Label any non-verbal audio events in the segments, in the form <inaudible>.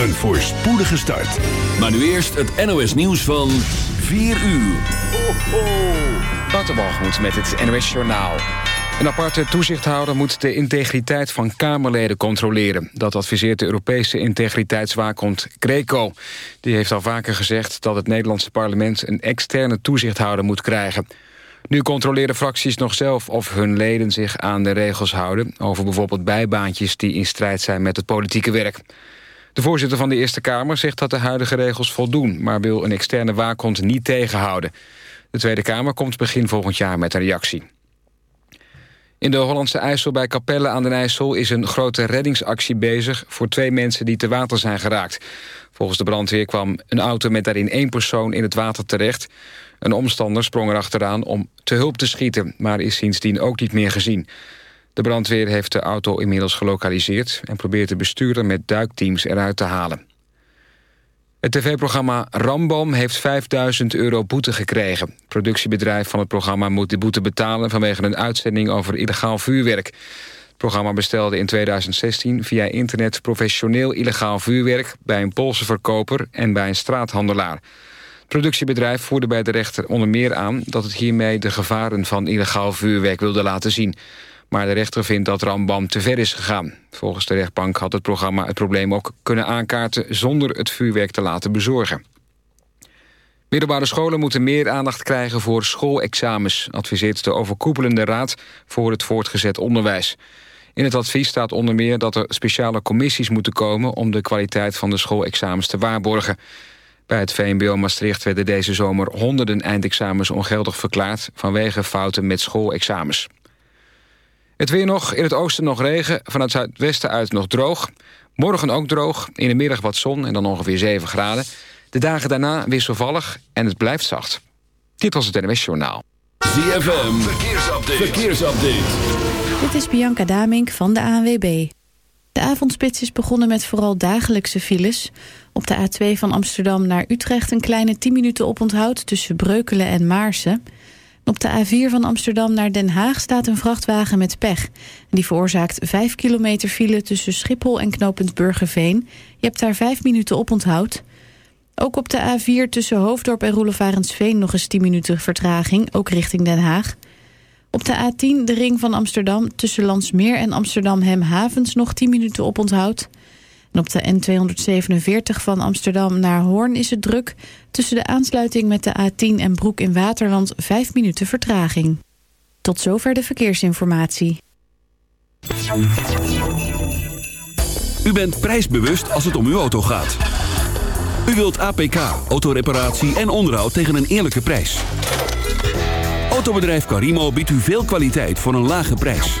een voorspoedige start. Maar nu eerst het NOS nieuws van 4 uur. Ho. Waterbalgemoed met het NOS Journaal. Een aparte toezichthouder moet de integriteit van Kamerleden controleren. Dat adviseert de Europese integriteitswaakhond Greco. Die heeft al vaker gezegd dat het Nederlandse parlement... een externe toezichthouder moet krijgen. Nu controleren fracties nog zelf of hun leden zich aan de regels houden... over bijvoorbeeld bijbaantjes die in strijd zijn met het politieke werk. De voorzitter van de Eerste Kamer zegt dat de huidige regels voldoen... maar wil een externe waakhond niet tegenhouden. De Tweede Kamer komt begin volgend jaar met een reactie. In de Hollandse IJssel bij Capelle aan den IJssel... is een grote reddingsactie bezig voor twee mensen die te water zijn geraakt. Volgens de brandweer kwam een auto met daarin één persoon in het water terecht. Een omstander sprong erachteraan om te hulp te schieten... maar is sindsdien ook niet meer gezien. De brandweer heeft de auto inmiddels gelokaliseerd... en probeert de bestuurder met duikteams eruit te halen. Het tv-programma Rambam heeft 5000 euro boete gekregen. Het productiebedrijf van het programma moet de boete betalen... vanwege een uitzending over illegaal vuurwerk. Het programma bestelde in 2016 via internet professioneel illegaal vuurwerk... bij een Poolse verkoper en bij een straathandelaar. Het productiebedrijf voerde bij de rechter onder meer aan... dat het hiermee de gevaren van illegaal vuurwerk wilde laten zien... Maar de rechter vindt dat Rambam te ver is gegaan. Volgens de rechtbank had het programma het probleem ook kunnen aankaarten... zonder het vuurwerk te laten bezorgen. Middelbare scholen moeten meer aandacht krijgen voor schoolexamens... adviseert de overkoepelende raad voor het voortgezet onderwijs. In het advies staat onder meer dat er speciale commissies moeten komen... om de kwaliteit van de schoolexamens te waarborgen. Bij het VMBO Maastricht werden deze zomer honderden eindexamens ongeldig verklaard... vanwege fouten met schoolexamens. Het weer nog, in het oosten nog regen, vanuit het zuidwesten uit nog droog. Morgen ook droog, in de middag wat zon en dan ongeveer 7 graden. De dagen daarna wisselvallig en het blijft zacht. Dit was het NWS Journaal. ZFM, verkeersupdate. verkeersupdate. Dit is Bianca Damink van de ANWB. De avondspits is begonnen met vooral dagelijkse files. Op de A2 van Amsterdam naar Utrecht een kleine 10 minuten oponthoud... tussen Breukelen en Maarsen... Op de A4 van Amsterdam naar Den Haag staat een vrachtwagen met pech. Die veroorzaakt 5 kilometer file tussen Schiphol en knooppunt Burgerveen. Je hebt daar 5 minuten op onthoud. Ook op de A4 tussen Hoofddorp en Roelevarensveen nog eens 10 minuten vertraging, ook richting Den Haag. Op de A10 de ring van Amsterdam tussen Landsmeer en Amsterdam-Hemhavens nog 10 minuten op onthoud. Op de N247 van Amsterdam naar Hoorn is het druk. Tussen de aansluiting met de A10 en Broek in Waterland 5 minuten vertraging. Tot zover de verkeersinformatie. U bent prijsbewust als het om uw auto gaat. U wilt APK, autoreparatie en onderhoud tegen een eerlijke prijs. Autobedrijf Carimo biedt u veel kwaliteit voor een lage prijs.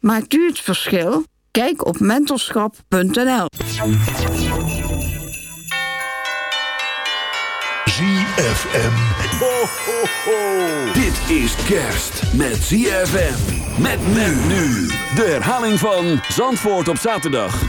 Maakt u het verschil? Kijk op mentorschap.nl. ZFM. Ho, ho, ho. Dit is kerst met ZFM. Met men nu. De herhaling van Zandvoort op zaterdag.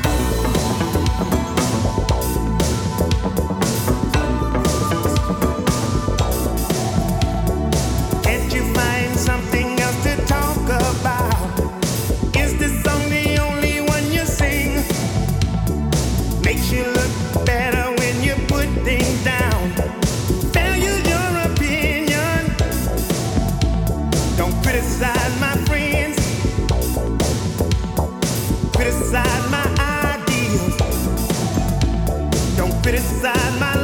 inside my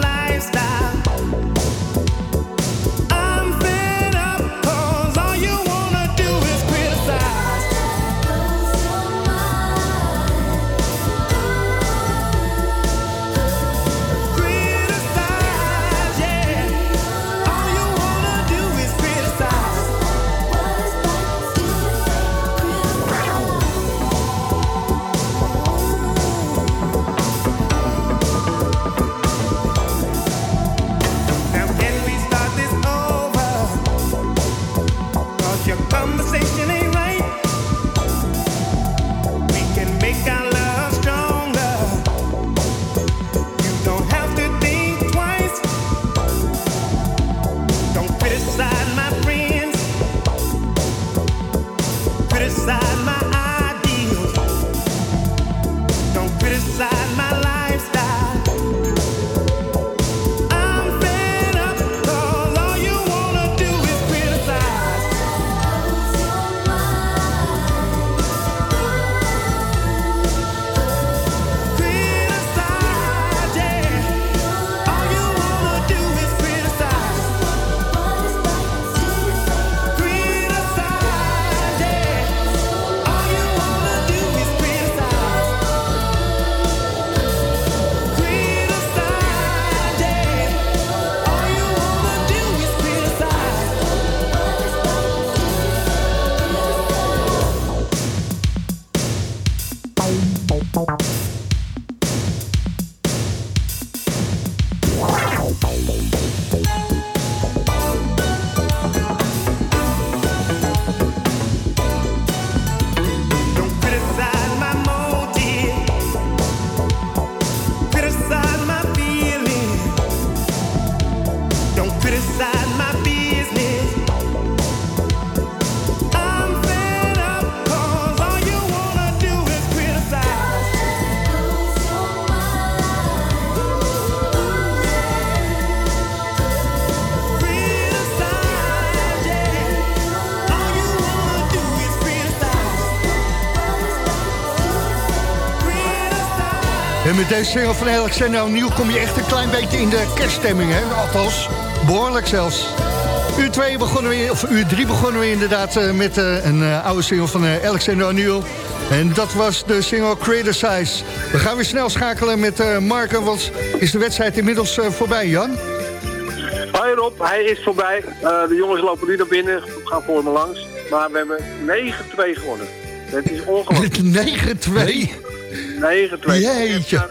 met deze single van Alexander O'Neill kom je echt een klein beetje in de kerststemming, hè? Althans, behoorlijk zelfs. Uur 2 begonnen we, of uur 3 begonnen we inderdaad eh, met eh, een eh, oude single van Alexander O'Neill. En dat was de single Criticize. We gaan weer snel schakelen met Marken, want is de wedstrijd inmiddels voorbij, Jan? Hoi Rob, hij is voorbij. De jongens lopen nu naar binnen, gaan voor me langs. Maar we hebben 9-2 gewonnen. Het is ongelooflijk. 9-2. 9-2. Jeetje. Ja,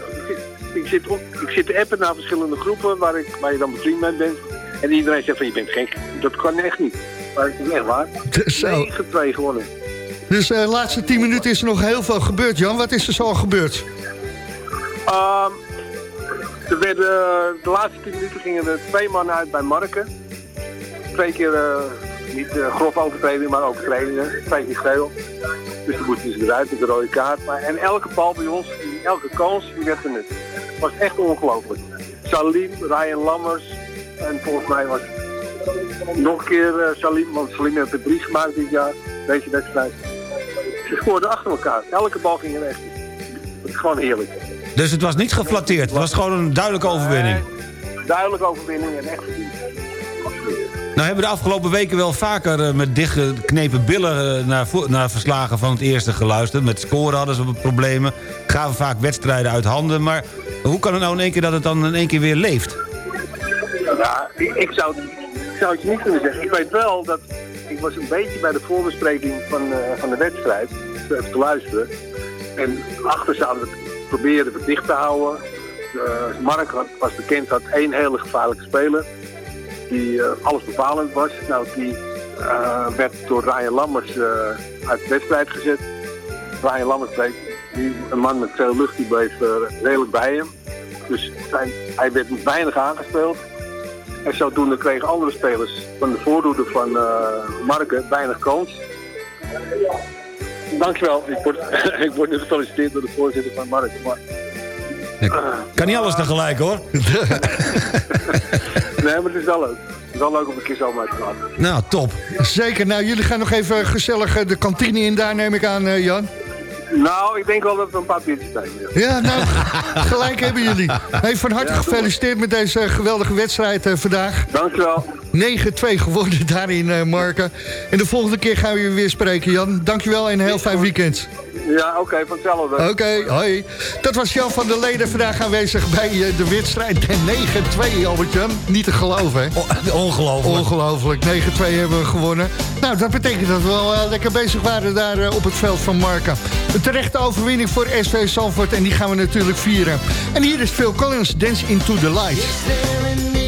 Ik, zit op, ik zit te appen naar verschillende groepen waar, ik, waar je dan bevriend mee bent. En iedereen zegt van je bent gek. Dat kan echt niet. Maar het is echt waar. Zo. 9-2 gewonnen. Dus eh, de laatste 10 minuten is er nog heel veel gebeurd, Jan. Wat is er zo al gebeurd? Ehm, er werden, de laatste 10 minuten gingen er twee mannen uit bij Marken. Twee keer, eh, niet eh, grof overtreding, maar overtredingen. Twee keer geel. Dus dan moesten ze eruit met de rode kaart. Maar, en elke bal bij ons, die- elke kans, die werd benut. Het was echt ongelooflijk. Salim, Ryan Lammers en volgens mij was nog een keer eh, Salim, want Salim heeft er drie gemaakt dit jaar, deze wedstrijd. Ze scoorden achter elkaar. Elke bal ging er echt in. Het is gewoon heerlijk. Dus het was niet geflatteerd. Het was gewoon een duidelijke overwinning. Duidelijke overwinning en echt. Nou hebben we de afgelopen weken wel vaker eh, met dichtgeknepen billen eh, naar, naar verslagen van het eerste geluisterd. Met scoren hadden ze problemen. Gaven vaak wedstrijden uit handen. Maar hoe kan het nou in één keer dat het dan in één keer weer leeft? Ja, ik, zou, ik zou het je niet kunnen zeggen. Ik weet wel dat ik was een beetje bij de voorbespreking van, eh, van de wedstrijd. Even te luisteren. En achter zouden we het proberen dicht te houden. Mark was bekend, had één hele gevaarlijke speler. Die eh, alles bepalend was. Nou, die eh, werd door Ryan Lammers eh, uit de wedstrijd gezet. Ryan Lammers bleef, die, een man met veel lucht, die bleef redelijk bij hem. Dus zijn, hij werd weinig aangespeeld. En zodoende kregen andere spelers van de voordoede van eh Marken weinig kans. Dankjewel. Ik word, <laughs> ik word nu gefeliciteerd door de voorzitter van Marken. Maar, kan niet alles tegelijk hoor. <laughs> nee, maar het is wel leuk. Het is wel leuk om een keer zo mee te gaan. Nou, top. Zeker. Nou, jullie gaan nog even gezellig eh, de kantine in daar, neem ik aan, eh, Jan. Nou, ik denk wel dat we een paar biertjes zijn. Ja. Ja, nou, <laughs> gelijk hebben jullie. Hey, van harte Ja, gefeliciteerd met deze geweldige wedstrijd eh, vandaag. Dankjewel. 9-2 geworden <laughs> daarin, eh Marken. En de volgende keer gaan we je weer spreken, Jan. Dankjewel en een heel fijn weekend. Ja, oké, van hetzelfde. Oké, hoi. Dat was Jan van der Leden vandaag aanwezig bij eh, de wedstrijd 9-2, Albert-Jan. Niet te geloven, hè? <laughs> Ongelooflijk. Ongelooflijk. 9-2 hebben we gewonnen. Nou, dat betekent dat we wel lekker bezig waren daar op het veld van Marken. Een terechte overwinning voor SV Salford en die gaan we natuurlijk vieren. En hier is Phil Collins, Dance Into The Light.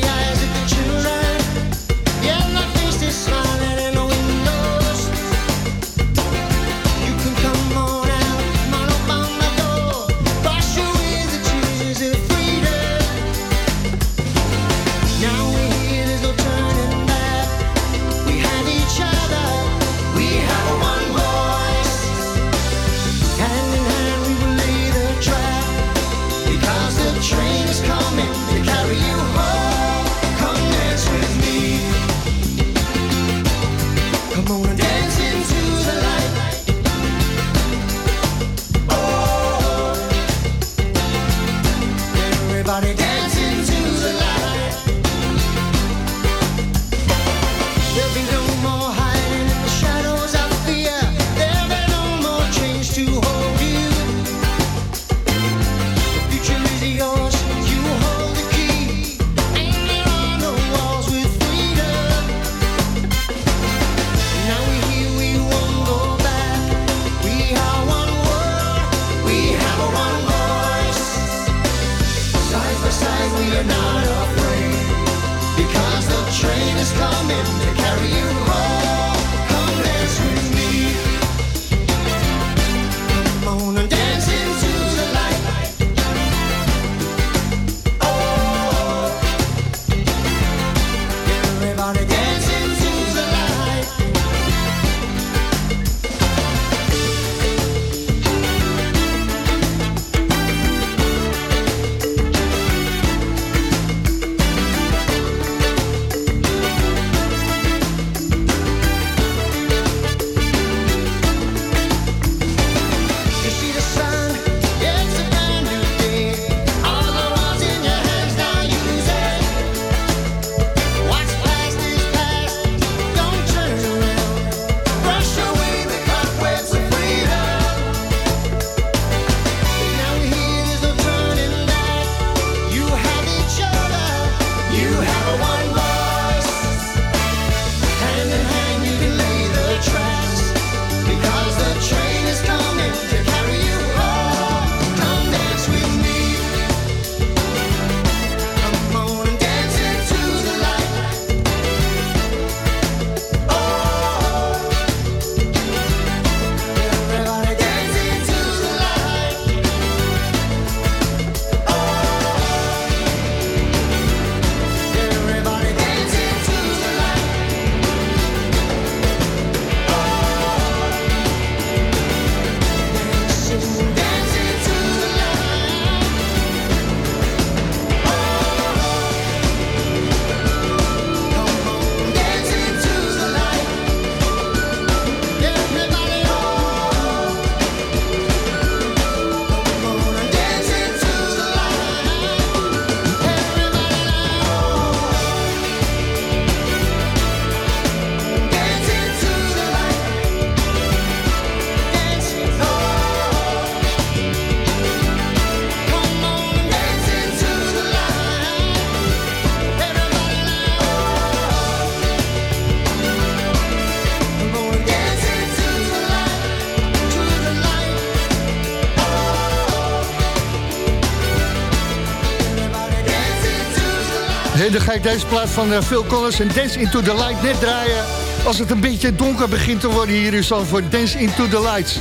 Ik deze plaat van eh, Phil Collins en Dance Into The Light net draaien... als het een beetje donker begint te worden hier in Zandvoort. Dance Into The Lights.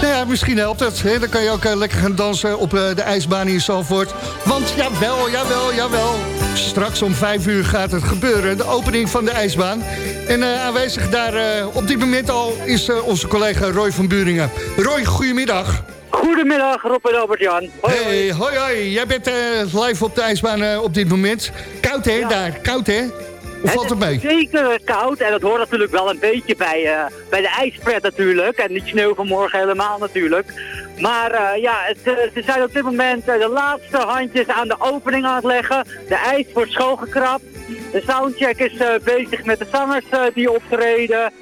Nou ja, misschien helpt het. Dan kan je ook eh, lekker gaan dansen op eh, de ijsbaan in Zandvoort. Want jawel, jawel, jawel. Straks om vijf uur gaat het gebeuren. De opening van de ijsbaan. En aanwezig daar op dit moment al is onze collega Roy van Buringen. Roy, goedemiddag. Goedemiddag, Rob en Albert-Jan. Hoi, Hey, hoi hoi. Jij bent eh, live op de ijsbaan eh, op dit moment. Koud hè, daar. Koud hè? Hoe valt het mee? is zeker koud en dat hoort natuurlijk wel een beetje bij, eh, bij de ijspret natuurlijk. En niet sneeuw van morgen helemaal natuurlijk. Maar eh, ja, het, eh, ze zijn op dit moment eh, de laatste handjes aan de opening aan het leggen. De ijs wordt schoongekrapt. De soundcheck is eh, bezig met de zangers eh, die optreden.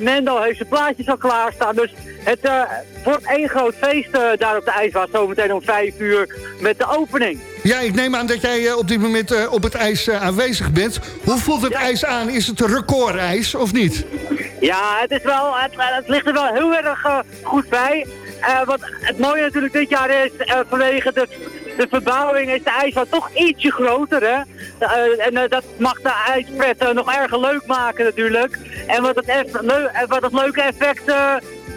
Mendel heeft zijn plaatjes al klaarstaan. Dus het eh, wordt één groot feest eh, daar op de ijsbaan. Zometeen om vijf uur met de opening. Ja, ik neem aan dat jij eh, op dit moment op het ijs aanwezig bent. Hoe voelt het ijs aan? Is het een recordijs of niet? Ja, het, is wel, het, het ligt er wel heel erg goed bij. Wat het mooie natuurlijk dit jaar is, vanwege de, de verbouwing is de ijsbaan toch ietsje groter. Hè? Eh, en eh, dat mag de ijspret eh, nog erg leuk maken natuurlijk. En wat het, wat het leuke effect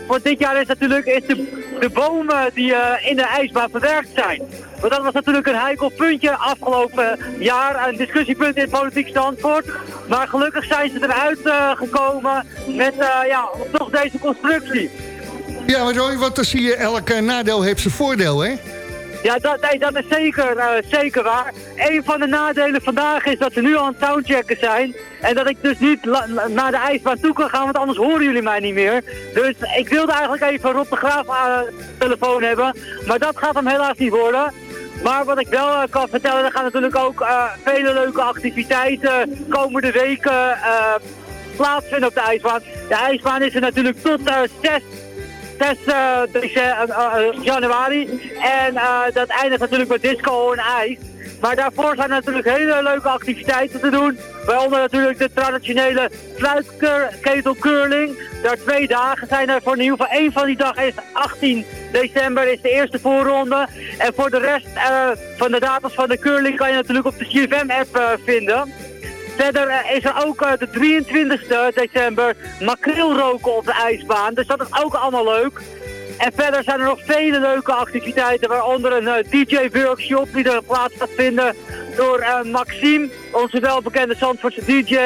voor dit jaar is natuurlijk is de, de bomen die in de ijsbaan verwerkt zijn. Want dat was natuurlijk een heikel puntje afgelopen jaar, een discussiepunt in het politiek standpunt. Maar gelukkig zijn ze eruit gekomen met ja, toch deze constructie. Ja, maar Roy, want dan zie je elk nadeel heeft zijn voordeel, hè? Ja, dat, dat is zeker, eh, zeker waar. Een van de nadelen vandaag is dat ze nu aan het soundchecken zijn. En dat ik dus niet naar de ijsbaan toe kan gaan, want anders horen jullie mij niet meer. Dus ik wilde eigenlijk even Rob de Graaf aan de telefoon hebben. Maar dat gaat hem helaas niet worden. Maar wat ik wel eh, kan vertellen, er gaan natuurlijk ook eh, vele leuke activiteiten komende weken plaatsvinden op de ijsbaan. De ijsbaan is er natuurlijk tot eh 6 6 eh, dece- eh, eh, januari. En eh, dat eindigt natuurlijk met disco en ijs. Maar daarvoor zijn natuurlijk hele leuke activiteiten te doen. Waaronder natuurlijk de traditionele fluitketelcurling. Daar twee dagen zijn er voor in ieder geval één van die dagen is 18 december is de eerste voorronde. En voor de rest eh, van de data's van de curling kan je natuurlijk op de CFM-app eh, vinden. Verder eh, is er ook eh, de 23e december makreel roken op de ijsbaan. Dus dat is ook allemaal leuk. En verder zijn er nog vele leuke activiteiten, waaronder een eh, DJ-workshop die er plaats gaat vinden door Maxime, onze welbekende Zandvoortse DJ.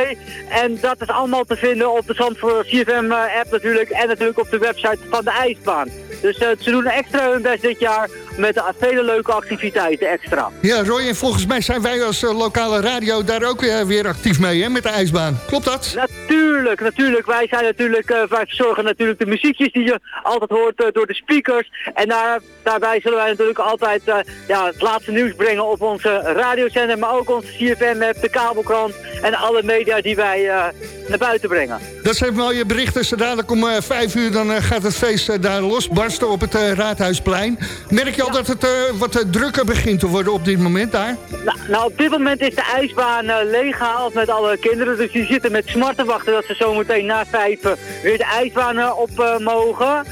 En dat is allemaal te vinden op de Zandvoort CFM-app natuurlijk en natuurlijk op de website van de ijsbaan. Dus ze doen extra hun best dit jaar met vele leuke activiteiten extra. Ja, Roy, en volgens mij zijn wij als eh, lokale radio daar ook eh, weer actief mee, hè, met de ijsbaan. Klopt dat? Natuurlijk, natuurlijk. Wij zijn natuurlijk, eh, wij verzorgen natuurlijk de muziekjes die je altijd hoort door de speakers. En daar, daarbij zullen wij natuurlijk altijd ja, het laatste nieuws brengen op onze radiozender, maar ook onze CFM-app, de kabelkrant en alle media die wij naar buiten brengen. Dat zijn mooie berichten. Zo dadelijk om vijf uur dan, gaat het feest daar losbarsten op het Raadhuisplein. Merk je al dat het eh, wat eh, drukker begint te worden op dit moment daar? Nou, nou, op dit moment is de ijsbaan eh, leeggehaald met alle kinderen. Dus die zitten met smart te wachten dat ze zometeen na vijf weer de ijsbaan op mogen.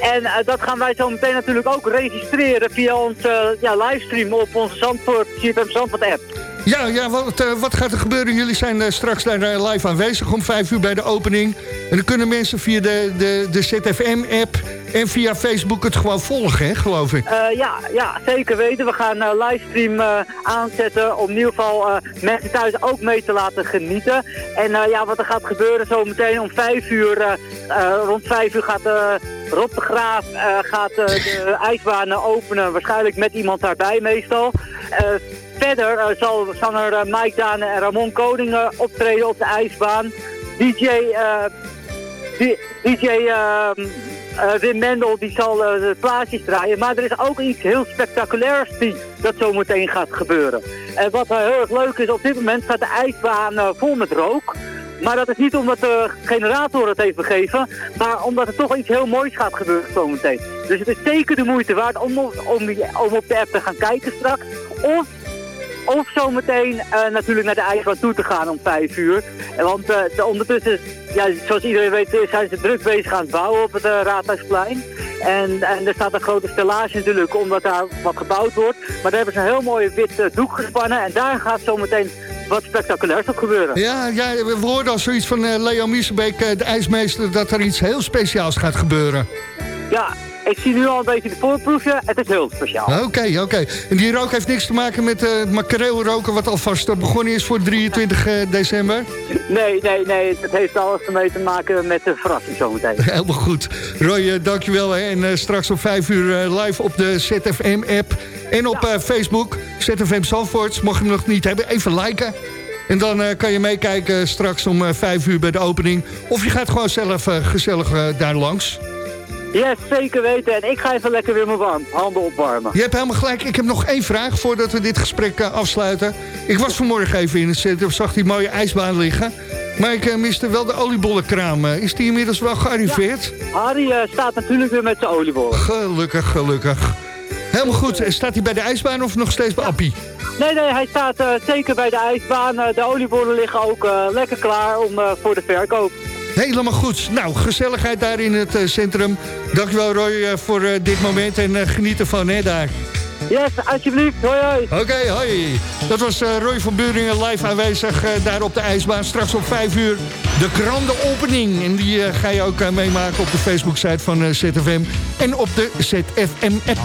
En dat gaan wij zo meteen natuurlijk ook registreren via onze ja, livestream op onze Zandvoort, CFM Zandvoort app. Ja, ja wat, eh, wat gaat er gebeuren? Jullie zijn eh, straks daar eh, live aanwezig om vijf uur bij de opening. En dan kunnen mensen via de, de, de ZFM-app en via Facebook het gewoon volgen, hè, geloof ik. Ja, ja, zeker weten. We gaan een livestream aanzetten om in ieder geval mensen thuis ook mee te laten genieten. En ja, wat er gaat gebeuren zometeen om vijf uur, rond vijf uur gaat Rob de Graaf gaat, de <laughs> ijsbaan eh, openen. Waarschijnlijk met iemand daarbij meestal. Verder eh, zal zanger eh, Mike Daan en Ramon Koning eh, optreden op de ijsbaan. DJ... DJ ehm, eh, Wim Mendel die zal de plaatjes draaien. Maar er is ook iets heel spectaculairs die dat zo meteen gaat gebeuren. En wat heel erg leuk is, op dit moment staat de ijsbaan vol met rook. Maar dat is niet omdat de generator het heeft begeven, maar omdat er toch iets heel moois gaat gebeuren zometeen. Dus het is zeker de moeite waard om, op de app te gaan kijken straks. Of zometeen eh natuurlijk naar de ijsbaan toe te gaan om vijf uur. Want eh, de- ondertussen, ja, zoals iedereen weet, eh, zijn ze druk bezig aan het bouwen op het eh, Raadhuisplein. En, en er staat een grote stellage natuurlijk, omdat daar wat gebouwd wordt. Maar daar hebben ze een heel mooi wit doek gespannen. En daar gaat zometeen wat spectaculairs op gebeuren. Ja, ja, we hoorden al zoiets van Leo Miesenbeek, de ijsmeester... dat er iets heel speciaals gaat gebeuren. Ja, ik zie nu al een beetje de voorproefje. Het is heel speciaal. Oké, oké. En die rook heeft niks te maken met het makreelroken... wat alvast eh, begonnen is voor 23 eh, december? Nee, nee, nee. Het heeft alles ermee te maken met de verrassing zometeen. <laughs> Helemaal goed. Roy, dankjewel. Hè. En straks om 5 uur live op de ZFM-app en op Facebook. ZFM Zandvoort, mocht je hem nog niet hebben, even liken. En dan kan je meekijken straks om eh, 5 uur bij de opening. Of je gaat gewoon zelf gezellig daar langs. Yes, zeker weten. En ik ga even lekker weer mijn warm, handen opwarmen. Je hebt helemaal gelijk. Ik heb nog één vraag voordat we dit gesprek eh, afsluiten. Ik was vanmorgen even in het centrum, zag die mooie ijsbaan liggen. Maar ik eh, miste wel de oliebollenkraam. Eh, is die inmiddels wel gearriveerd? Harry eh, staat natuurlijk weer met zijn oliebollen. Gelukkig, gelukkig. Helemaal goed. Staat hij bij de ijsbaan of nog steeds bij Appie? Nee, nee, hij staat zeker bij de ijsbaan. De oliebollen liggen ook lekker klaar om, voor de verkoop. Helemaal goed. Nou, gezelligheid daar in het eh, centrum. Dankjewel Roy eh, voor eh, dit moment en eh, geniet ervan hè, daar. Yes, alsjeblieft. Hoi, hoi. Oké, hoi. Dat was Roy van Buringen live aanwezig daar op de ijsbaan. Straks om 5 uur de grande opening. En die ga je ook meemaken op de Facebook-site van ZFM en op de ZFM-app.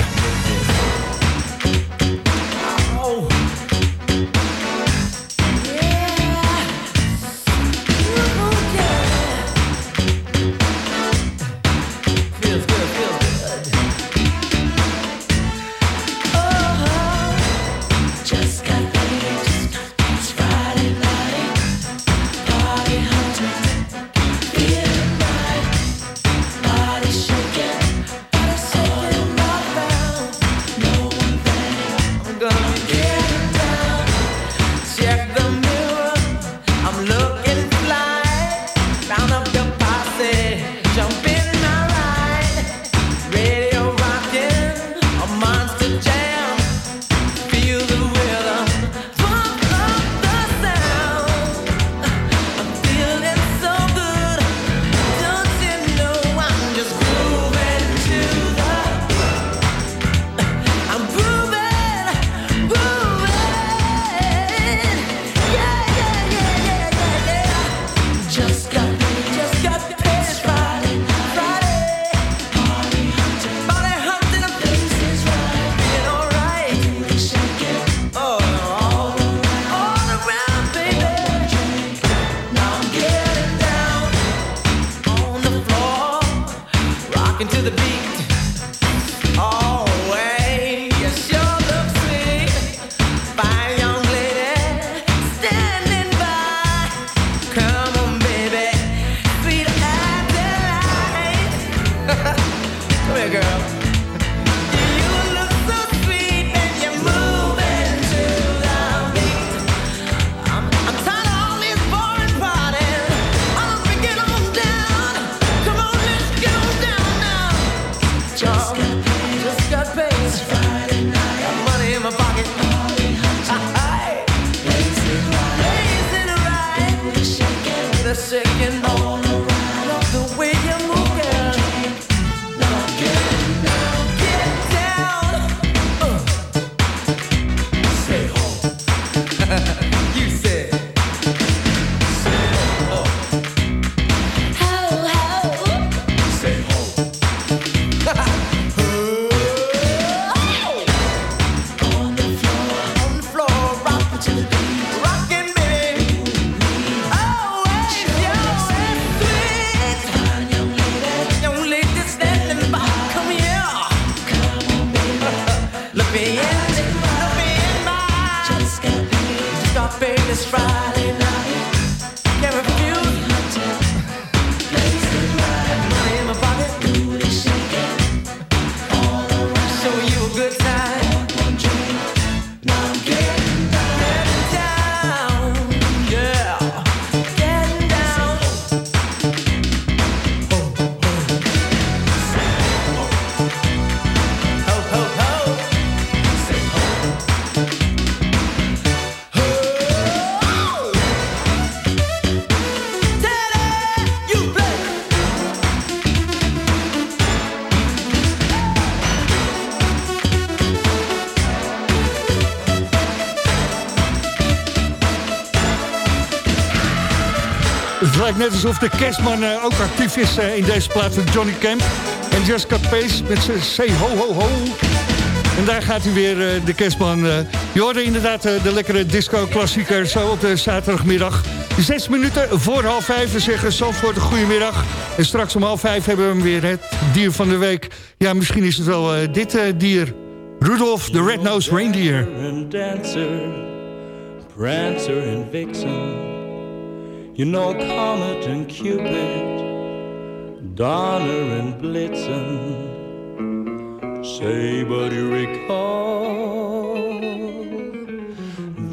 Net alsof de kerstman eh, ook actief is eh, in deze plaats van Johnny Camp. En Jessica Pace met zijn Say Ho Ho Ho. En daar gaat hij weer, eh, de kerstman. je hoorde inderdaad de lekkere disco-klassieker zo op de zaterdagmiddag. Zes minuten voor half vijf. We zeggen Zandvoort een goedemiddag. En straks om half vijf hebben we hem weer, het dier van de week. Ja, misschien is het wel dit dier. Rudolph the Red-Nosed Reindeer. Dancer, Prancer and Vixen. You know Comet and Cupid, Donner and Blitzen. Say, but you recall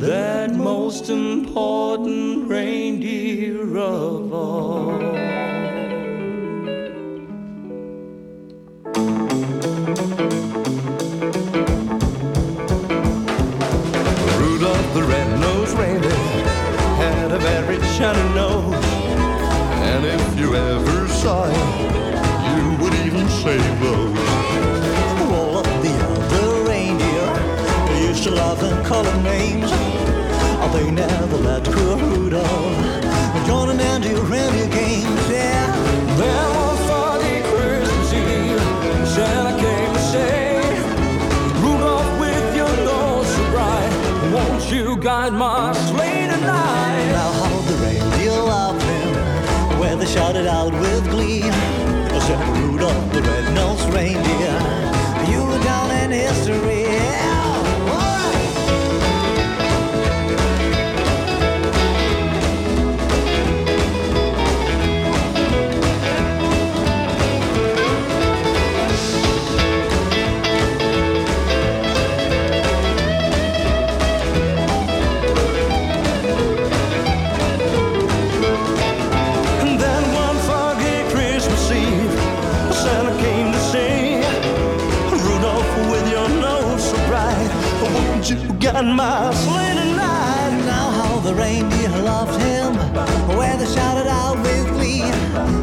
that most important reindeer of all. Rudolph laugh and call him names. Oh, they never let poor Rudolph join in any reindeer games. Yeah. Then one foggy Christmas Eve, Santa came to say, Rudolph, with your nose so bright, won't you guide my sleigh tonight? Now how the reindeer loved him when they shouted out with glee. Said Rudolph my sleigh tonight? Now how the reindeer loved him Where they shouted out with glee.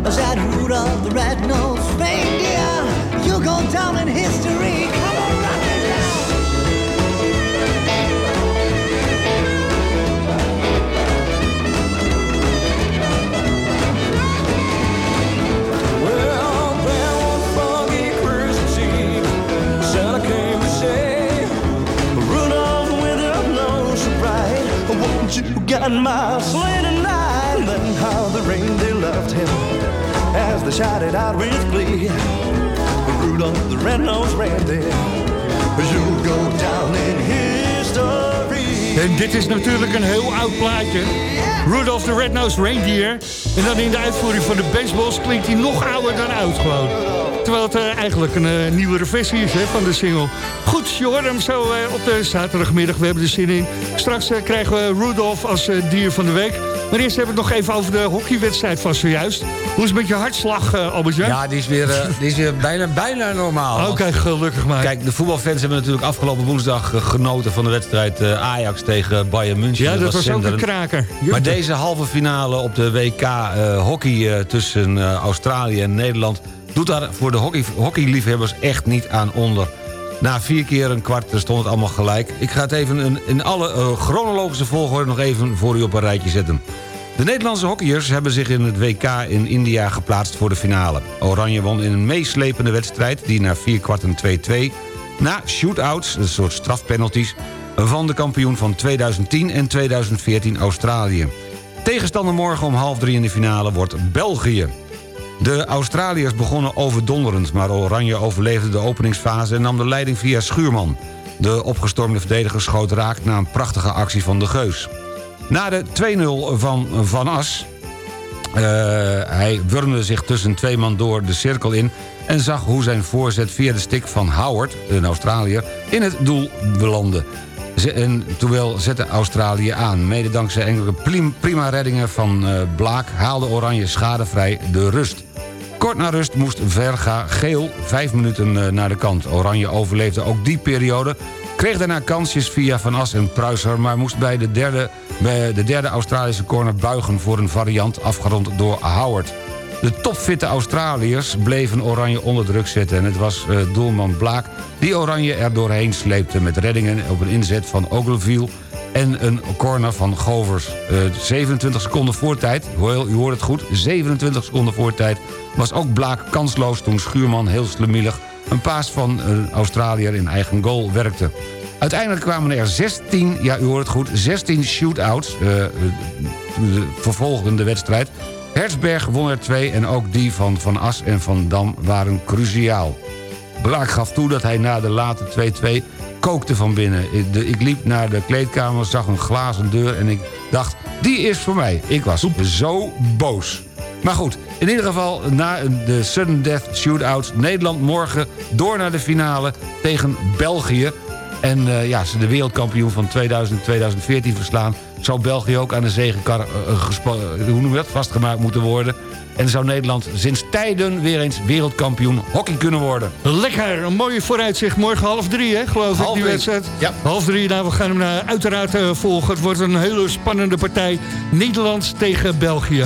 Said Rudolph the red-nosed reindeer. You go down in history you guide my sleigh tonight? Then how the reindeer loved him as they shouted out with glee. Rudolph the red-nosed reindeer, you'll go down in history. En dit is natuurlijk een heel oud plaatje. Rudolph the Red-Nosed Reindeer. En dan in de uitvoering van de baseballs klinkt hij nog ouder dan oud gewoon. Terwijl het eh, eigenlijk een eh, nieuwere versie is hè, van de single. Goed, je hoort hem zo eh, op de zaterdagmiddag. We hebben er zin in. Straks krijgen we Rudolph als dier van de week. Maar eerst hebben we het nog even over de hockeywedstrijd van zojuist. Hoe is het met je hartslag, eh albert -Jan? Ja, die is weer, die is weer bijna, bijna normaal. Oké, gelukkig maar. Kijk, de voetbalfans hebben natuurlijk afgelopen woensdag genoten... van de wedstrijd Ajax tegen Bayern München. ja, dat was ook een kraker. Maar deze halve finale op de WK hockey tussen Australië en Nederland... doet daar voor de hockey, hockeyliefhebbers echt niet aan onder. Na vier keer een kwart stond het allemaal gelijk. Ik ga het even in, alle eh, chronologische volgorde nog even voor u op een rijtje zetten. De Nederlandse hockeyers hebben zich in het WK in India geplaatst voor de finale. Oranje won in een meeslepende wedstrijd die na vier kwarten 2-2... na shootouts, een soort strafpenalties... van de kampioen van 2010 en 2014 Australië. Tegenstander morgen om half drie in de finale wordt België. De Australiërs begonnen overdonderend... maar Oranje overleefde de openingsfase en nam de leiding via Schuurman. De opgestormde verdediger schoot raak na een prachtige actie van de Geus. Na de 2-0 van Van As... eh, hij wurmde zich tussen twee man door de cirkel in... en zag hoe zijn voorzet via de stick van Howard, een Australiër... in het doel belandde. En terwijl zette Australië aan. Mede dankzij enkele prima reddingen van eh, Blaak... haalde Oranje schadevrij de rust. Kort na rust moest Verga geel vijf minuten eh, naar de kant. Oranje overleefde ook die periode. Kreeg daarna kansjes via Van As en Pruiser... maar moest bij de derde, bij de derde Australische corner buigen... voor een variant afgerond door Howard. De topfitte Australiërs bleven Oranje onder druk zetten... en het was eh, doelman Blaak die Oranje er doorheen sleepte... met reddingen op een inzet van Ogilvie en een corner van Govers. Eh, 27 seconden voortijd, u hoort het goed, 27 seconden voortijd... was ook Blaak kansloos toen Schuurman heel slemielig... een paas van een Australiër in eigen goal werkte. Uiteindelijk kwamen er 16, ja u hoort het goed, 16 shootouts... eh, eh, de vervolgende wedstrijd. Herzberg won er twee en ook die van Van As en Van Dam waren cruciaal. Blaak gaf toe dat hij na de late 2-2 kookte van binnen. Ik, liep naar de kleedkamer, zag een glazen deur en ik dacht... die is voor mij. Ik was zo boos. Maar goed, in ieder geval na de sudden death shootouts... Nederland morgen door naar de finale tegen België. En eh, ja, ze de wereldkampioen van 2000-2014 verslaan... zou België ook aan de zegenkar eh, eh, eh, hoe noem je dat, vastgemaakt moeten worden. En zou Nederland sinds tijden weer eens wereldkampioen hockey kunnen worden. Lekker, een mooie vooruitzicht. Morgen half drie, hè, geloof ik, die drie. wedstrijd. Ja. Half drie, nou, we gaan hem uiteraard volgen. Het wordt een hele spannende partij. Nederland tegen België.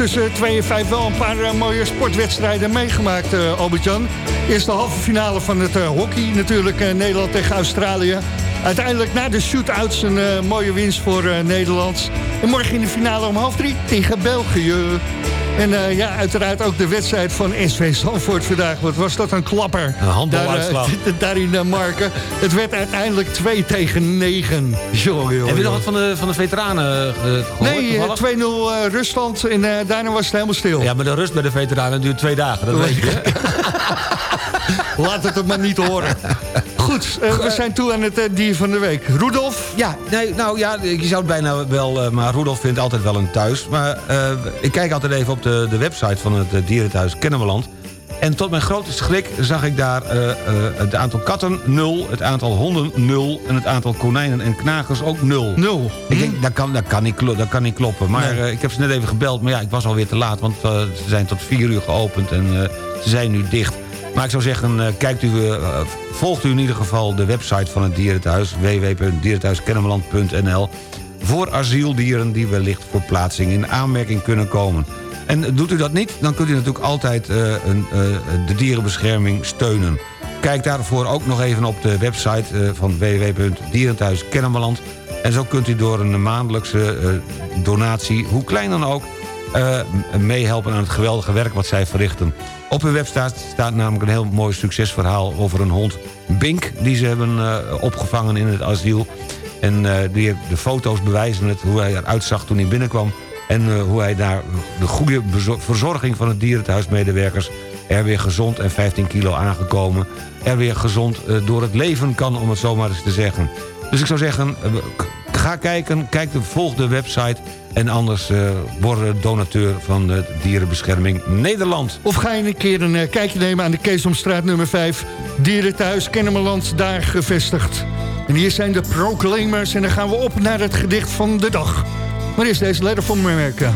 Tussen 2 en 5 wel een paar eh, mooie sportwedstrijden meegemaakt, eh Albert-Jan. Eerst de halve finale van het eh, hockey natuurlijk, Nederland tegen Australië. Uiteindelijk na de shootouts een mooie winst voor Nederland. En morgen in de finale om half drie tegen België. En eh, ja, uiteraard ook de wedstrijd van SV Zandvoort vandaag. Wat was dat een klapper? Een handbaluitslag. Daar, eh, <laughs> daar in eh, Marken. Het werd uiteindelijk 2 tegen 9. Jongen, jongen, Heb je nog wat van de, van de veteranen eh, gehoord? Nee, eh, toevallig? 2-0 eh, ruststand en daarna was het helemaal stil. Ja, maar de rust bij de veteranen duurt twee dagen, dat weet je. <laughs> Laat het het maar niet horen. Goed, eh, we zijn toe aan het eh, dier van de week. Rudolf? Ja, nee, nou ja, je zou het bijna wel... eh, maar Rudolf vindt altijd wel een thuis. Maar ik kijk altijd even op de, de website van het dierenthuis Kennemerland. En tot mijn grote schrik zag ik daar het aantal katten nul... het aantal honden nul en het aantal konijnen en knagers ook nul. Nul. Ik denk, dat kan, dat kan, niet, dat kan niet kloppen. Maar Nee. ik heb ze net even gebeld, maar ja, ik was alweer te laat... want ze zijn tot vier uur geopend en ze zijn nu dicht. Maar ik zou zeggen, eh, kijkt u, eh, volgt u in ieder geval de website van het dierenthuis... www.dierenthuiskennemerland.nl voor asieldieren die wellicht voor plaatsing in aanmerking kunnen komen. En doet u dat niet, dan kunt u natuurlijk altijd eh, een, de dierenbescherming steunen. Kijk daarvoor ook nog even op de website van www.dierenthuiskennemerland. En zo kunt u door een maandelijkse donatie, hoe klein dan ook... eh, meehelpen aan het geweldige werk wat zij verrichten. Op hun website staat namelijk een heel mooi succesverhaal... over een hond, Bink, die ze hebben eh, opgevangen in het asiel. En eh, die, de foto's bewijzen het, hoe hij eruit zag toen hij binnenkwam... en hoe hij daar de goede verzorging van het dierenthuismedewerkers... er weer gezond en 15 kilo aangekomen... er weer gezond door het leven kan, om het zo maar eens te zeggen. Dus ik zou zeggen, ga kijken, kijk de, volg de website... en anders eh word donateur van de Dierenbescherming Nederland. Of ga je een keer een eh, kijkje nemen aan de Keesomstraat nummer 5... Dierenthuis Kennemerland, daar gevestigd. En hier zijn de Proclaimers en dan gaan we op naar het gedicht van de dag. Maar is deze letter van merken?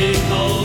obstacles.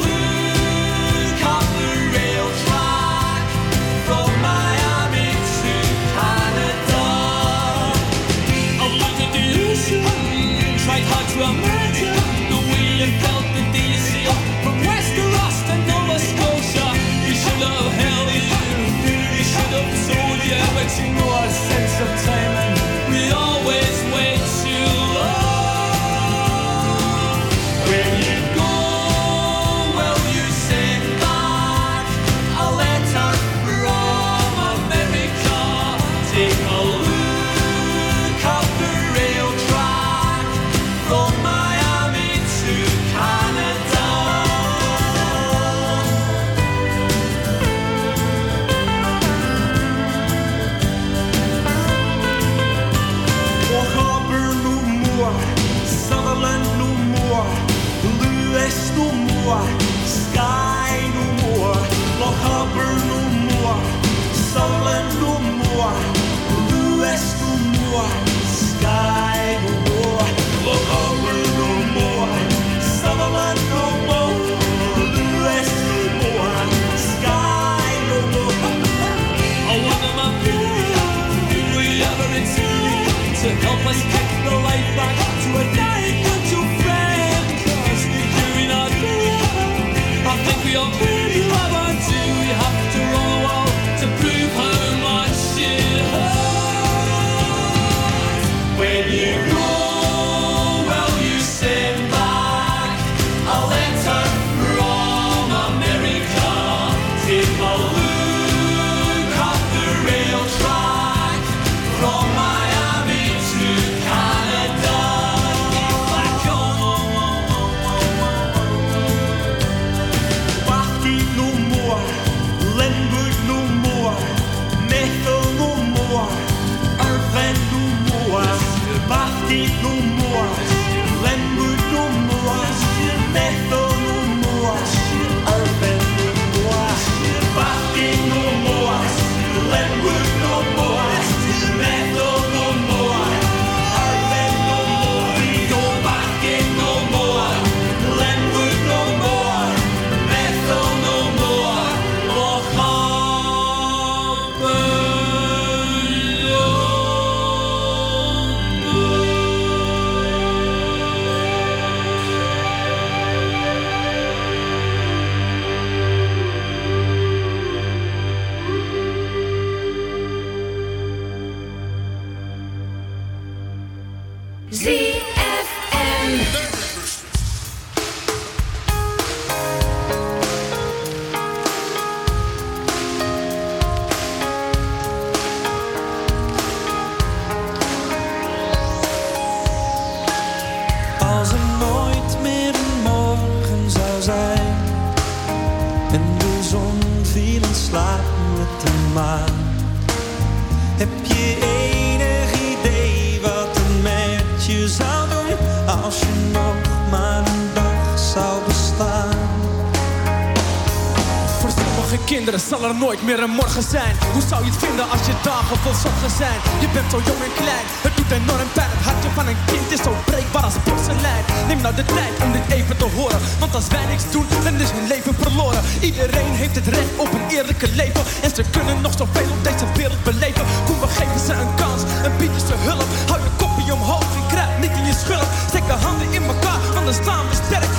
Want als wij niks doen, dan is hun leven verloren. Iedereen heeft het recht op een eerlijke leven. En ze kunnen nog zoveel op deze wereld beleven. Kom, we geven ze een kans en bieden ze hulp. Hou je kopje omhoog en kruip niet in je schulp. Steek de handen in elkaar, dan staan we sterk.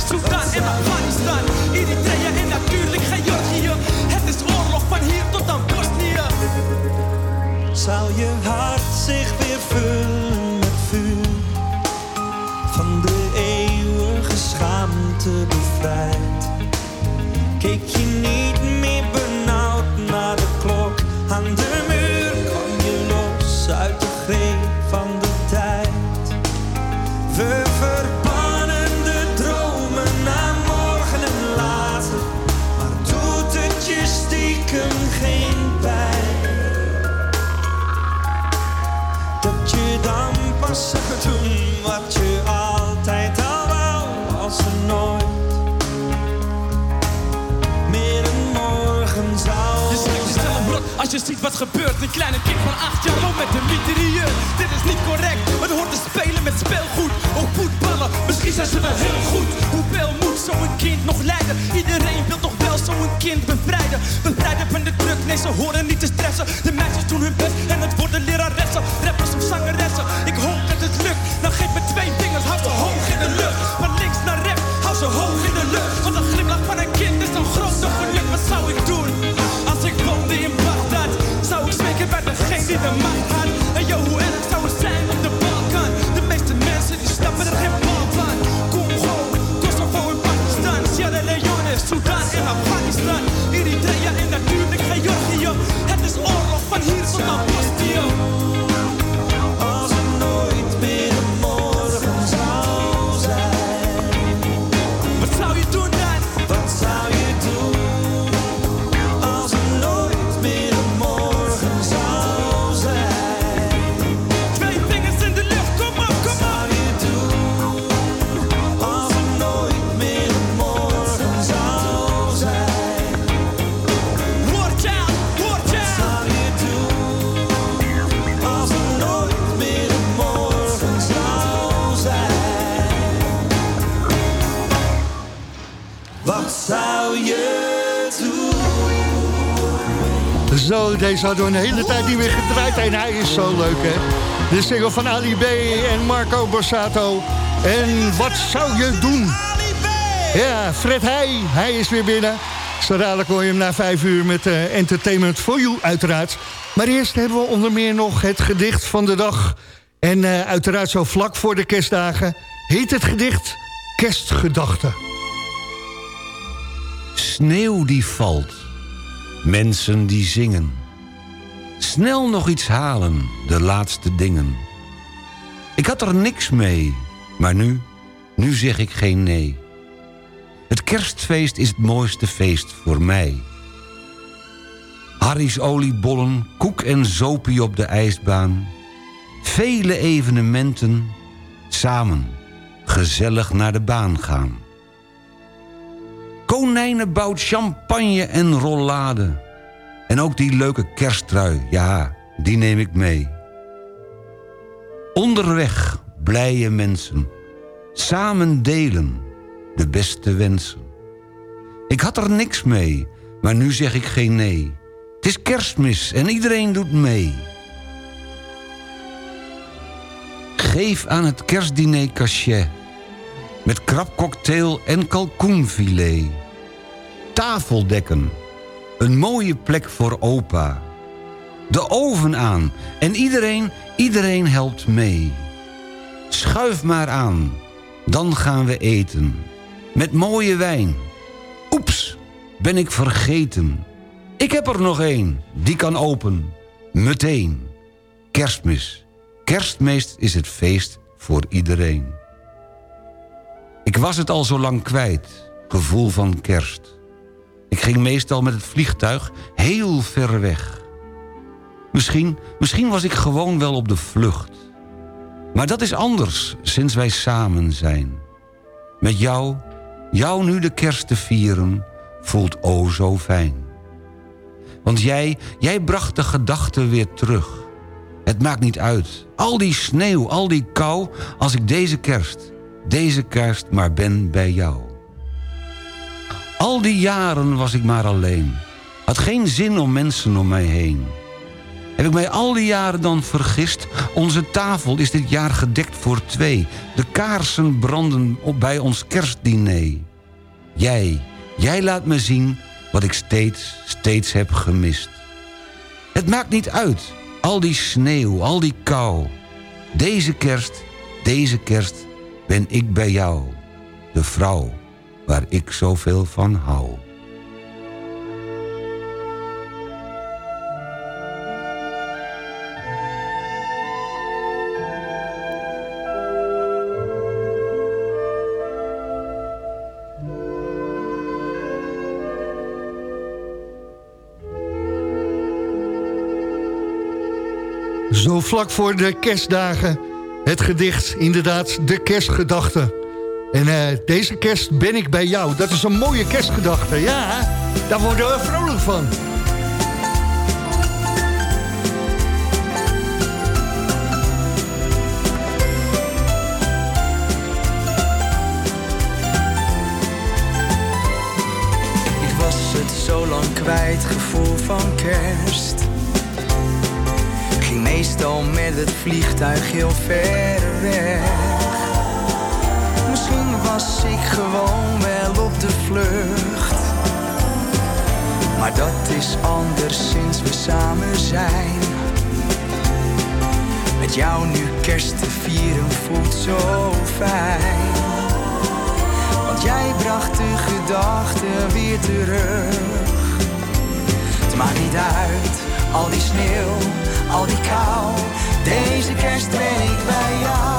su je ziet wat gebeurt. Een kleine kind van acht jaar loopt met een mitrailleur Dit is niet correct, het hoort te spelen met speelgoed Ook voetballen, misschien zijn ze wel heel goed. Hoeveel moet zo'n kind nog leiden? Iedereen wil toch wel zo'n kind bevrijden. Bevrijden van de druk, nee ze horen niet te stressen. De meisjes doen hun best en het worden leraressen deze hadden we een hele tijd niet meer gedraaid. En hij is zo leuk, hè? De single van Ali B en Marco Borsato. En wat zou je doen? Ja, Fred Heij, hij is weer binnen. Zo dadelijk hoor je hem na vijf uur met eh, Entertainment for You, uiteraard. Maar eerst hebben we onder meer nog het gedicht van de dag. En eh, uiteraard zo vlak voor de kerstdagen heet het gedicht Kerstgedachten. Sneeuw die valt. Mensen die zingen. Snel nog iets halen, de laatste dingen. Ik had er niks mee, maar nu, nu zeg ik geen nee. Het kerstfeest is het mooiste feest voor mij. Harry's oliebollen, koek en zopie op de ijsbaan. Vele evenementen, samen, gezellig naar de baan gaan. Konijnenbout, champagne en rollade. En ook die leuke kersttrui, ja, die neem ik mee. Onderweg, blije mensen. Samen delen, de beste wensen. Ik had er niks mee, maar nu zeg ik geen nee. Het is kerstmis en iedereen doet mee. Geef aan het kerstdiner cachet. Met krabcocktail en kalkoenfilet. Tafeldekken. Een mooie plek voor opa. De oven aan. En iedereen, iedereen helpt mee. Schuif maar aan. Dan gaan we eten. Met mooie wijn. Oeps, ben ik vergeten. Ik heb er nog één, die kan open. Meteen. Kerstmis. Kerstmeest is het feest voor iedereen. Ik was het al zo lang kwijt, gevoel van kerst. Ik ging meestal met het vliegtuig heel ver weg. Misschien, misschien was ik gewoon wel op de vlucht. Maar dat is anders sinds wij samen zijn. Met jou, jou nu de kerst te vieren, voelt o zo fijn. Want jij, jij bracht de gedachte weer terug. Het maakt niet uit. Al die sneeuw, al die kou, als ik deze kerst, deze kerst maar ben bij jou. Al die jaren was ik maar alleen. Had geen zin om mensen om mij heen. Heb ik mij al die jaren dan vergist? Onze tafel is dit jaar gedekt voor twee. De kaarsen branden op bij ons kerstdiner. Jij, jij laat me zien wat ik steeds, steeds heb gemist. Het maakt niet uit, al die sneeuw, al die kou. Deze kerst, deze kerst ben ik bij jou. De vrouw waar ik zoveel van hou. Zo vlak voor de kerstdagen. Het gedicht, inderdaad, de kerstgedachte. En eh, deze kerst ben ik bij jou. Dat is een mooie kerstgedachte. Ja, daar worden we vrolijk van. Ik was het zo lang kwijt, gevoel van kerst. Ging meestal met het vliegtuig heel ver weg. Was ik gewoon wel op de vlucht. Maar dat is anders sinds we samen zijn. Met jou nu kerst te vieren voelt zo fijn. Want jij bracht de gedachten weer terug. Het maakt niet uit, al die sneeuw, al die kou. Deze kerst ben ik bij jou.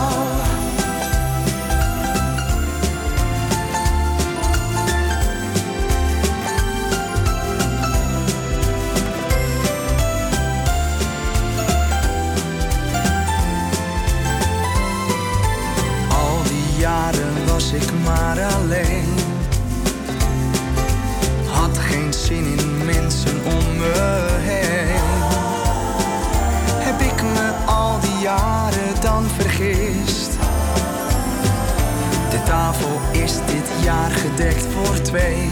Maar alleen. Had geen zin in mensen om me heen. Heb ik me al die jaren dan vergist? De tafel is dit jaar gedekt voor twee.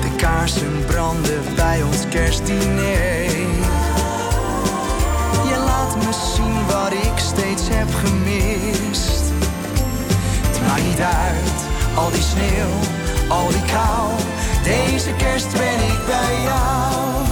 De kaarsen branden bij ons kerstdiner. Je laat me zien wat ik steeds heb gemist. Maakt niet uit, al die sneeuw, al die kou. Deze kerst ben ik bij jou.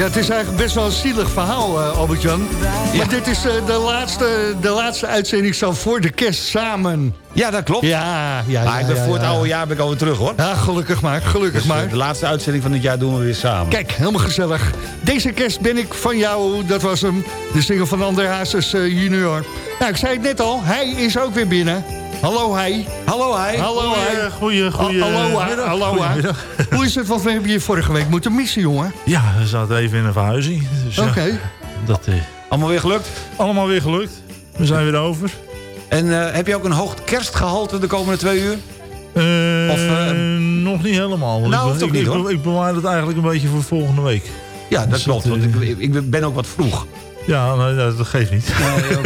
Ja, het is eigenlijk best wel een zielig verhaal, eh, Albert-Jan. Maar dit is eh, de, laatste, de laatste uitzending zo voor de kerst samen. Ja, dat klopt. Ja, ja, maar ja, ik ben ja, voor het oude jaar ben ik alweer terug, hoor. Ja, gelukkig maar, gelukkig Dus, maar. eh, de laatste uitzending van dit jaar doen we weer samen. Kijk, helemaal gezellig. Deze kerst ben ik van jou, dat was hem. De single van André Hazes junior. Nou, ik zei het net al, hij is ook weer binnen. Hallo hij. Hallo hij. Hallo hij. Goeie, goeie. Hallo Hoe is het? Wat we hebben vorige week moeten missen, jongen? Ja, we zaten even in een verhuizing. Dus Oké. Dat eh, Allemaal weer gelukt? Allemaal weer gelukt. We zijn weer over. En eh, heb je ook een hoog kerstgehalte de komende twee uur? Uh, of, nog niet helemaal. Nou, ik, ook niet, hoor. ik, bewaar het eigenlijk een beetje voor volgende week. Ja, dat dus klopt. Want ik, ik ben ook wat vroeg. Ja, nou, maar dat geeft niet.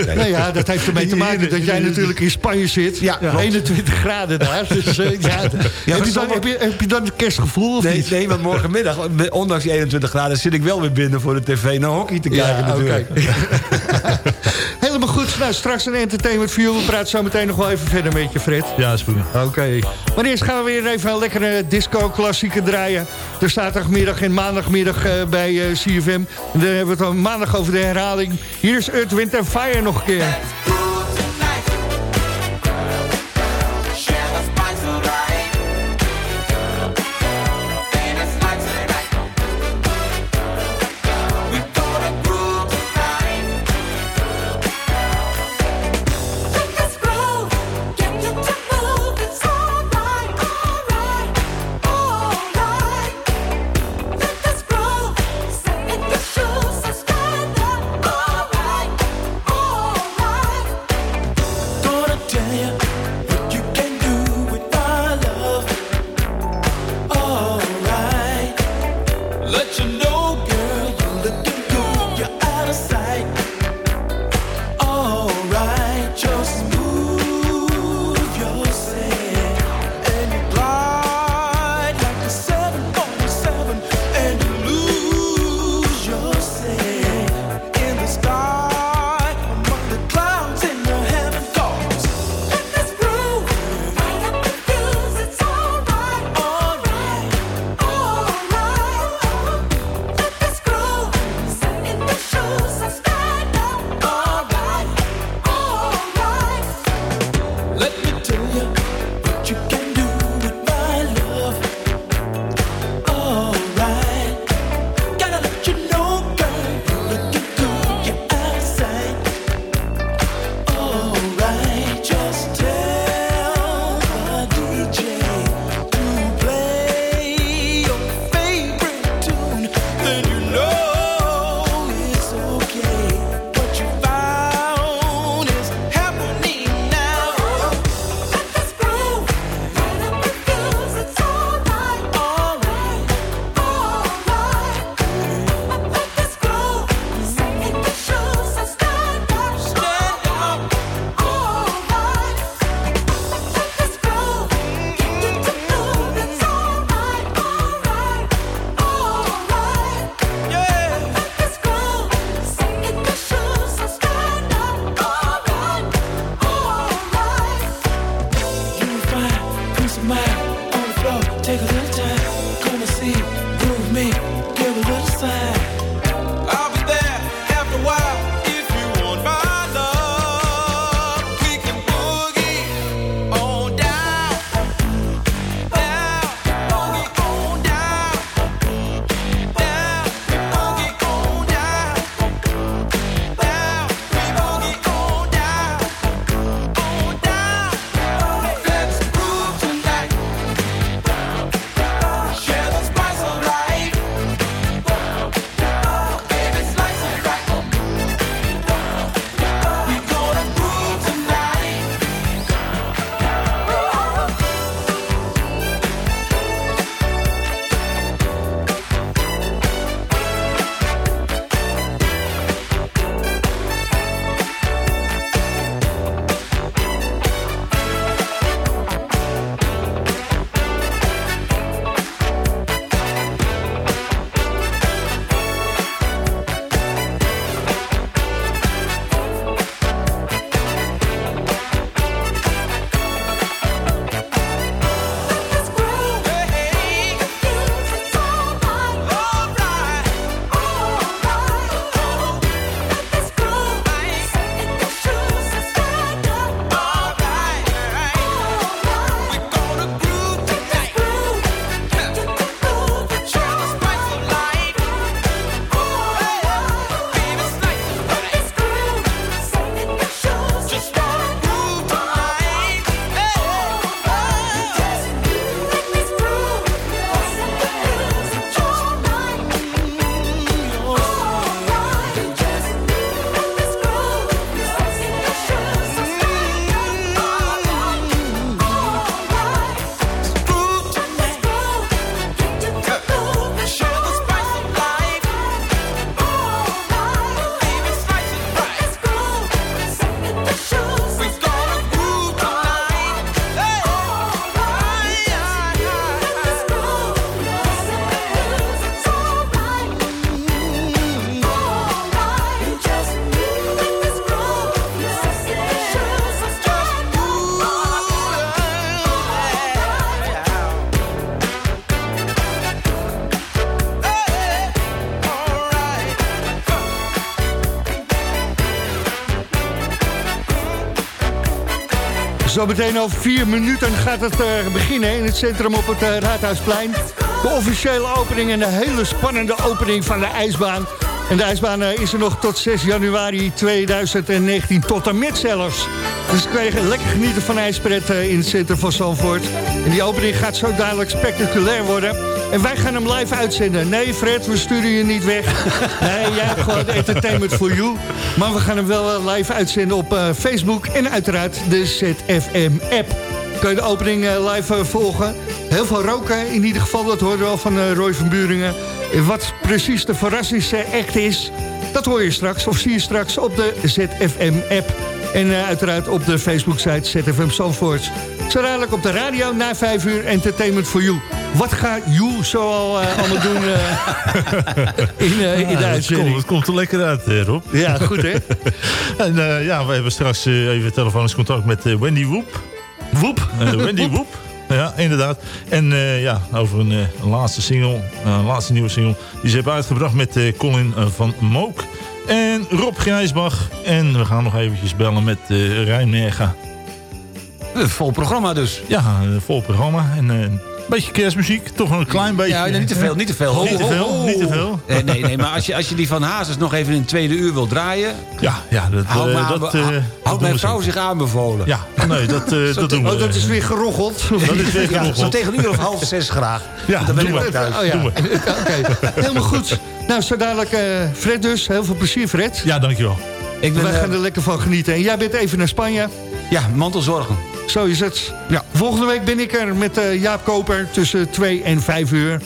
Nee, <laughs> nou ja, dat heeft ermee te maken dat jij natuurlijk in Spanje zit. 21 graden daar. Dus, eh, <laughs> ja. heb, je dan, het kerstgevoel of nee. Nee, want morgenmiddag, ondanks die 21 graden... zit ik wel weer binnen voor de tv naar hockey te kijken ja, natuurlijk. <laughs> Nou, straks een entertainment view. We praten zo meteen nog wel even verder met je, Fred. Ja, is goed. Oké. Maar eerst gaan we weer even een lekkere disco-klassieker draaien. De zaterdagmiddag en maandagmiddag eh, bij eh, CFM. En dan hebben we het dan maandag over de herhaling. Hier is Earth, Wind Fire nog een keer. Zometeen over vier minuten gaat het eh, beginnen in het centrum op het eh, Raadhuisplein. De officiële opening en de hele spannende opening van de ijsbaan. En de ijsbaan eh, is er nog tot 6 januari 2019 tot en met zelfs. Dus kun je lekker genieten van ijspret in het centrum van Zandvoort. En die opening gaat zo dadelijk spectaculair worden. En wij gaan hem live uitzenden. Nee Fred, we sturen je niet weg. <laughs> Nee, jij hebt gewoon entertainment for you. Maar we gaan hem wel eh, live uitzenden op eh, Facebook en uiteraard de ZFM-app. Kun je de opening eh, live volgen. Heel veel roken in ieder geval, dat hoorde wel van eh, Roy van Buringen. En wat precies de verrassingsact is, dat hoor je straks of zie je straks op de ZFM-app. En uiteraard op de Facebook-site ZFM Zandvoort. Zo dadelijk op de radio na 5 uur Entertainment for You. Wat gaat You zo al eh, allemaal doen eh, <laughs> in, eh, in Ja, uitzending? komt, het komt er lekker uit, Rob. Ja, goed hè? <laughs> en ja, we hebben straks even telefonisch contact met Wendy Woep. Woep? Wendy Woep. Ja, inderdaad. En ja, over een, een laatste single, een laatste nieuwe single... die ze hebben uitgebracht met Colin van Mook. En Rob Grijsbach. En we gaan nog eventjes bellen met uh, Rijn Nerga. Vol programma dus. Ja, een vol programma. En eh, een beetje kerstmuziek. Toch een klein beetje. Ja, nee, niet te veel, niet te veel. Ho, Niet te veel, niet te veel. Nee, nee, nee maar als je, als je die van Hazes nog even in het tweede uur wil draaien... Ja, ja dat, Houd, eh, aan- dat, eh, hou- dat houdt mijn vrouw zich aanbevolen. Ja, nee, dat, eh, <laughs> dat doen we. Oh, dat is weer geroggeld. <laughs> Dat is weer Ja, geroggeld. zo tegen een uur of half <laughs> zes graag. Ja, dan ben doen ik we. ook thuis. Oh ja, Doen oké. Helemaal goed. Nou, zo dadelijk eh, Fred dus. Heel veel plezier, Fred. Ja, dankjewel. Ik ben, Wij eh, gaan er lekker van genieten. En jij bent even naar Spanje. ja, mantelzorgen. Zo is het. Ja. Volgende week ben ik er met eh, Jaap Koper tussen 2 en 5 uur.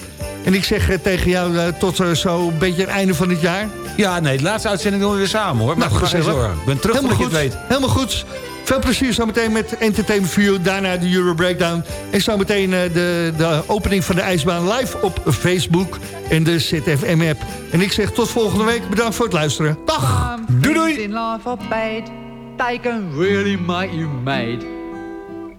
En ik zeg eh, tegen jou eh, tot eh, zo een beetje het einde van het jaar. Ja, nee, de laatste uitzending doen we weer samen hoor. Maar Nou, gezellig. Ik ben terug Helemaal je goed. het weet. Helemaal goed. Veel plezier zometeen met Entertainment You. Daarna de Euro Breakdown. En zometeen eh, de, de opening van de ijsbaan live op Facebook en de ZFM-app. En ik zeg tot volgende week. Bedankt voor het luisteren. Dag! Doei doei!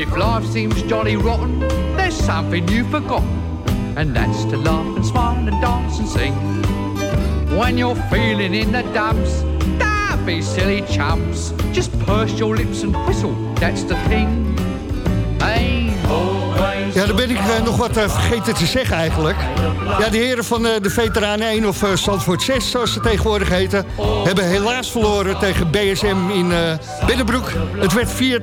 If life seems jolly rotten, there's something you've forgotten, and that's to laugh and smile and dance and sing. When you're feeling in the dumps, don't be silly chumps. Just purse your lips and whistle, that's the thing. Hey. Ja, dan ben ik eh, nog wat eh, vergeten te zeggen eigenlijk. Ja, de heren van eh, de Veteranen 1 of eh Zandvoort 6, zoals ze tegenwoordig heten... hebben helaas verloren tegen BSM in Binnenbroek. Het werd 4